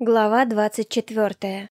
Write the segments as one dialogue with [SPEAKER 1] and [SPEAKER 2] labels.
[SPEAKER 1] Глава двадцать четвертая.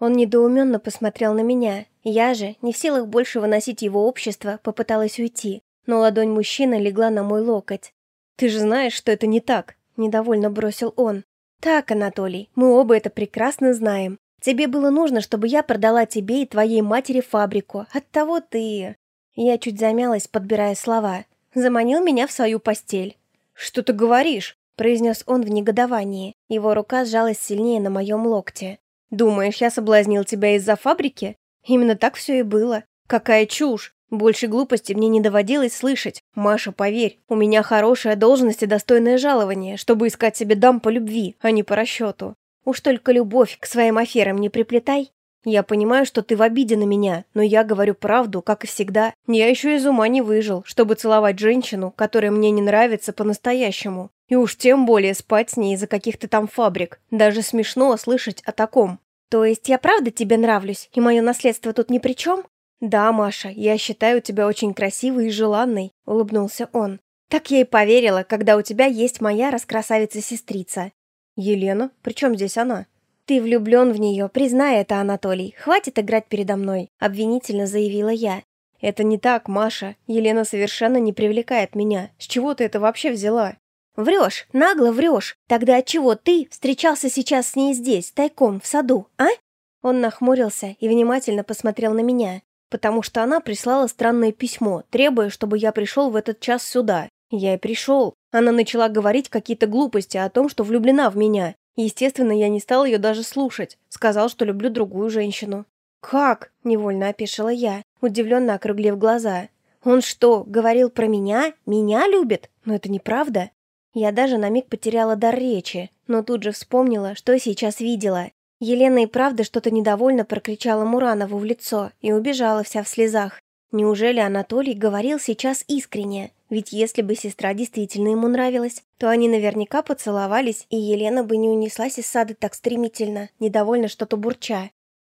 [SPEAKER 1] Он недоуменно посмотрел на меня. Я же, не в силах больше выносить его общество, попыталась уйти, но ладонь мужчины легла на мой локоть. «Ты же знаешь, что это не так», — недовольно бросил он. «Так, Анатолий, мы оба это прекрасно знаем. Тебе было нужно, чтобы я продала тебе и твоей матери фабрику. Оттого ты...» Я чуть замялась, подбирая слова. Заманил меня в свою постель. «Что ты говоришь?» Произнес он в негодовании. Его рука сжалась сильнее на моем локте. «Думаешь, я соблазнил тебя из-за фабрики? Именно так все и было. Какая чушь! Больше глупости мне не доводилось слышать. Маша, поверь, у меня хорошая должность и достойное жалование, чтобы искать себе дам по любви, а не по расчету. Уж только любовь к своим аферам не приплетай. Я понимаю, что ты в обиде на меня, но я говорю правду, как и всегда. Я еще из ума не выжил, чтобы целовать женщину, которая мне не нравится по-настоящему. И уж тем более спать с ней из-за каких-то там фабрик. Даже смешно слышать о таком. То есть я правда тебе нравлюсь, и мое наследство тут ни при чем? Да, Маша, я считаю тебя очень красивой и желанной, улыбнулся он. Так я и поверила, когда у тебя есть моя раскрасавица-сестрица. Елена? При чем здесь она? Ты влюблен в нее, признай это, Анатолий. Хватит играть передо мной, обвинительно заявила я. Это не так, Маша. Елена совершенно не привлекает меня. С чего ты это вообще взяла? Врешь, нагло врешь. Тогда отчего ты встречался сейчас с ней здесь, тайком, в саду, а? Он нахмурился и внимательно посмотрел на меня, потому что она прислала странное письмо, требуя, чтобы я пришел в этот час сюда. Я и пришел. Она начала говорить какие-то глупости о том, что влюблена в меня. Естественно, я не стал ее даже слушать. Сказал, что люблю другую женщину. «Как?» – невольно опешила я, удивленно округлив глаза. «Он что, говорил про меня? Меня любит? Но это неправда. Я даже на миг потеряла дар речи, но тут же вспомнила, что сейчас видела. Елена и правда что-то недовольно прокричала Муранову в лицо и убежала вся в слезах. Неужели Анатолий говорил сейчас искренне? Ведь если бы сестра действительно ему нравилась, то они наверняка поцеловались, и Елена бы не унеслась из сада так стремительно, недовольно что-то бурча.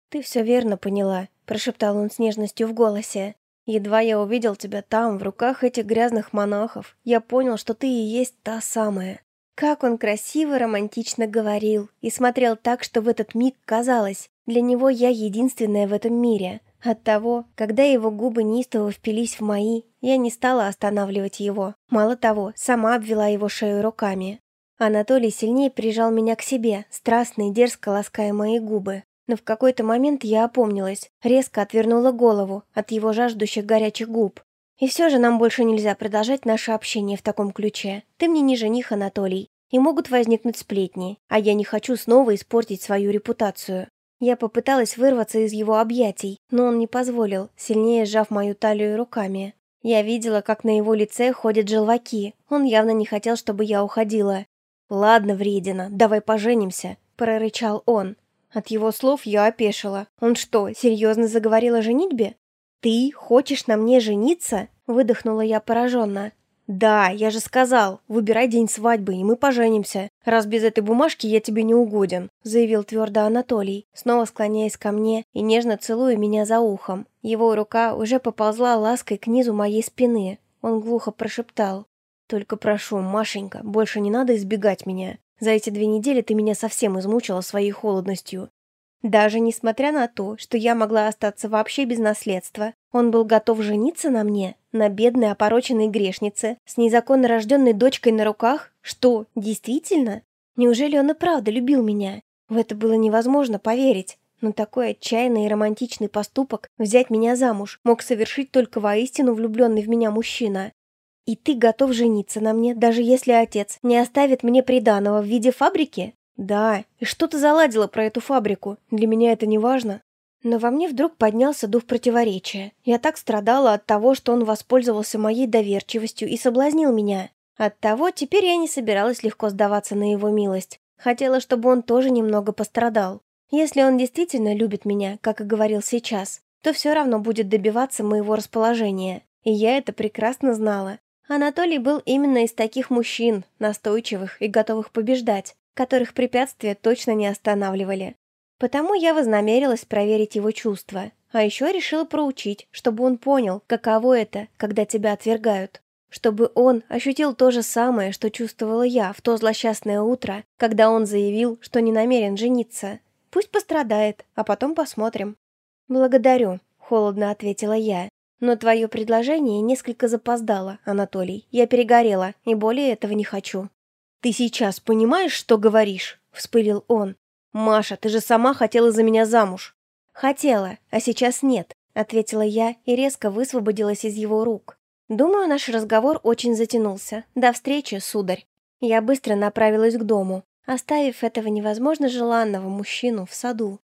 [SPEAKER 1] «Ты все верно поняла», – прошептал он с нежностью в голосе. Едва я увидел тебя там, в руках этих грязных монахов, я понял, что ты и есть та самая. Как он красиво, романтично говорил и смотрел так, что в этот миг казалось, для него я единственная в этом мире. Оттого, когда его губы неистово впились в мои, я не стала останавливать его. Мало того, сама обвела его шею руками. Анатолий сильнее прижал меня к себе, страстно и дерзко лаская мои губы. Но в какой-то момент я опомнилась, резко отвернула голову от его жаждущих горячих губ. И все же нам больше нельзя продолжать наше общение в таком ключе. Ты мне не жених, Анатолий, и могут возникнуть сплетни, а я не хочу снова испортить свою репутацию. Я попыталась вырваться из его объятий, но он не позволил, сильнее сжав мою талию руками. Я видела, как на его лице ходят желваки. Он явно не хотел, чтобы я уходила. «Ладно, вредина, давай поженимся», – прорычал он. От его слов я опешила. Он что, серьезно заговорил о женитьбе? «Ты хочешь на мне жениться?» – выдохнула я пораженно. «Да, я же сказал, выбирай день свадьбы, и мы поженимся. Раз без этой бумажки я тебе не угоден», – заявил твердо Анатолий, снова склоняясь ко мне и нежно целуя меня за ухом. Его рука уже поползла лаской к низу моей спины. Он глухо прошептал. «Только прошу, Машенька, больше не надо избегать меня. За эти две недели ты меня совсем измучила своей холодностью. Даже несмотря на то, что я могла остаться вообще без наследства, он был готов жениться на мне, на бедной опороченной грешнице, с незаконно рожденной дочкой на руках? Что, действительно? Неужели он и правда любил меня? В это было невозможно поверить. Но такой отчаянный и романтичный поступок взять меня замуж мог совершить только воистину влюбленный в меня мужчина. И ты готов жениться на мне, даже если отец не оставит мне приданого в виде фабрики? Да, и что ты заладила про эту фабрику? Для меня это не важно. Но во мне вдруг поднялся дух противоречия. Я так страдала от того, что он воспользовался моей доверчивостью и соблазнил меня. Оттого теперь я не собиралась легко сдаваться на его милость. Хотела, чтобы он тоже немного пострадал. Если он действительно любит меня, как и говорил сейчас, то все равно будет добиваться моего расположения. И я это прекрасно знала. Анатолий был именно из таких мужчин, настойчивых и готовых побеждать, которых препятствия точно не останавливали. Потому я вознамерилась проверить его чувства, а еще решила проучить, чтобы он понял, каково это, когда тебя отвергают. Чтобы он ощутил то же самое, что чувствовала я в то злосчастное утро, когда он заявил, что не намерен жениться. Пусть пострадает, а потом посмотрим. «Благодарю», — холодно ответила я. «Но твое предложение несколько запоздало, Анатолий. Я перегорела, и более этого не хочу».
[SPEAKER 2] «Ты сейчас понимаешь, что говоришь?» — вспылил он. «Маша, ты же сама хотела за меня замуж».
[SPEAKER 1] «Хотела, а сейчас нет», — ответила я и резко высвободилась из его рук. Думаю, наш разговор очень затянулся. До встречи, сударь. Я быстро направилась к дому, оставив этого невозможно желанного мужчину в саду.